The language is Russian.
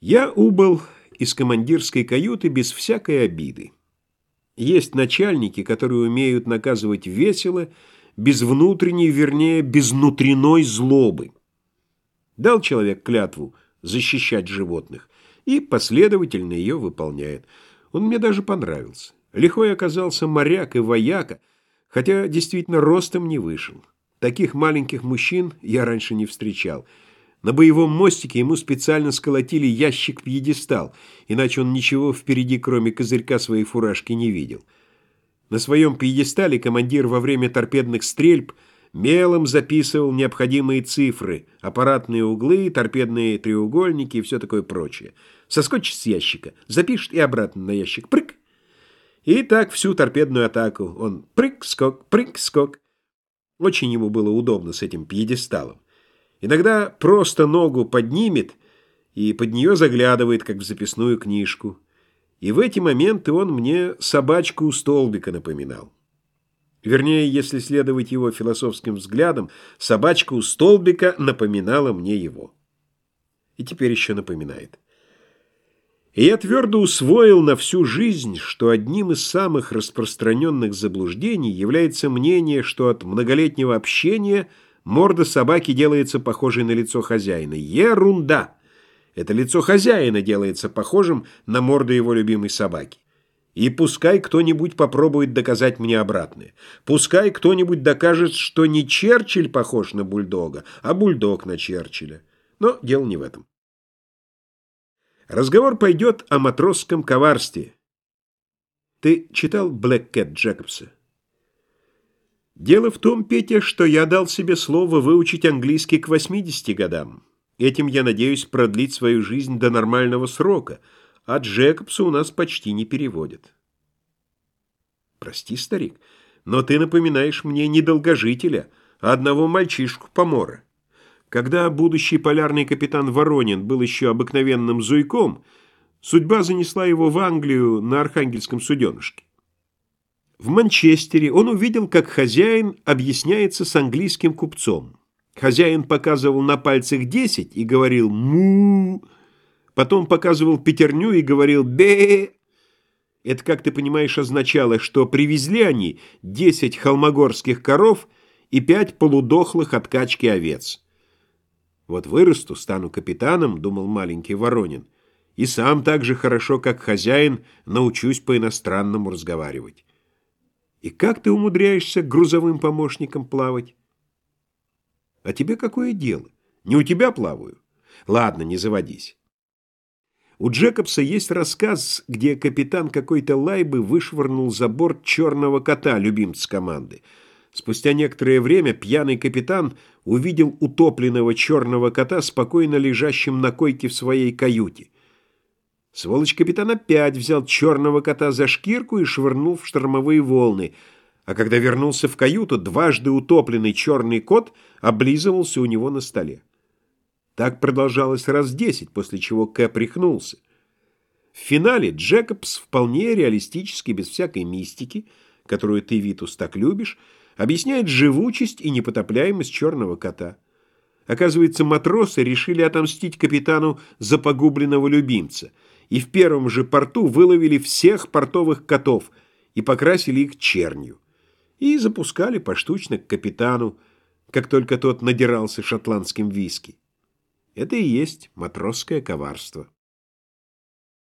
Я убыл из командирской каюты без всякой обиды. Есть начальники, которые умеют наказывать весело, без внутренней, вернее, без внутренной злобы. Дал человек клятву защищать животных и последовательно ее выполняет. Он мне даже понравился. Лихой оказался моряк и вояка, хотя действительно ростом не вышел. Таких маленьких мужчин я раньше не встречал – на боевом мостике ему специально сколотили ящик-пьедестал, иначе он ничего впереди, кроме козырька своей фуражки, не видел. На своем пьедестале командир во время торпедных стрельб мелом записывал необходимые цифры, аппаратные углы, торпедные треугольники и все такое прочее. Соскочит с ящика, запишет и обратно на ящик. Прыг! И так всю торпедную атаку. Он прыг-скок, прыг-скок. Очень ему было удобно с этим пьедесталом. Иногда просто ногу поднимет и под нее заглядывает, как в записную книжку. И в эти моменты он мне собачку у столбика напоминал. Вернее, если следовать его философским взглядам, собачка у столбика напоминала мне его. И теперь еще напоминает. И я твердо усвоил на всю жизнь, что одним из самых распространенных заблуждений является мнение, что от многолетнего общения – Морда собаки делается похожей на лицо хозяина. Ерунда! Это лицо хозяина делается похожим на морду его любимой собаки. И пускай кто-нибудь попробует доказать мне обратное. Пускай кто-нибудь докажет, что не Черчилль похож на бульдога, а бульдог на Черчилля. Но дело не в этом. Разговор пойдет о матросском коварстве. Ты читал «Блэк Кэт» Джекобса? Дело в том, Петя, что я дал себе слово выучить английский к 80 годам. Этим я надеюсь продлить свою жизнь до нормального срока, а Джекобса у нас почти не переводят. Прости, старик, но ты напоминаешь мне не долгожителя, а одного мальчишку-помора. Когда будущий полярный капитан Воронин был еще обыкновенным зуйком, судьба занесла его в Англию на архангельском суденышке. В Манчестере он увидел, как хозяин объясняется с английским купцом. Хозяин показывал на пальцах десять и говорил «му», потом показывал пятерню и говорил «бе». Это, как ты понимаешь, означало, что привезли они десять холмогорских коров и пять полудохлых от качки овец. «Вот вырасту, стану капитаном», — думал маленький Воронин, «и сам так же хорошо, как хозяин, научусь по-иностранному разговаривать». И как ты умудряешься грузовым помощником плавать? А тебе какое дело? Не у тебя плаваю? Ладно, не заводись. У Джекобса есть рассказ, где капитан какой-то лайбы вышвырнул за борт черного кота, любимца команды. Спустя некоторое время пьяный капитан увидел утопленного черного кота, спокойно лежащим на койке в своей каюте. Сволочь-капитан опять взял черного кота за шкирку и швырнул в штормовые волны, а когда вернулся в каюту, дважды утопленный черный кот облизывался у него на столе. Так продолжалось раз десять, после чего Кэп рехнулся. В финале Джекобс вполне реалистически, без всякой мистики, которую ты, Витус, так любишь, объясняет живучесть и непотопляемость черного кота. Оказывается, матросы решили отомстить капитану за погубленного любимца — и в первом же порту выловили всех портовых котов и покрасили их чернью. И запускали поштучно к капитану, как только тот надирался шотландским виски. Это и есть матросское коварство.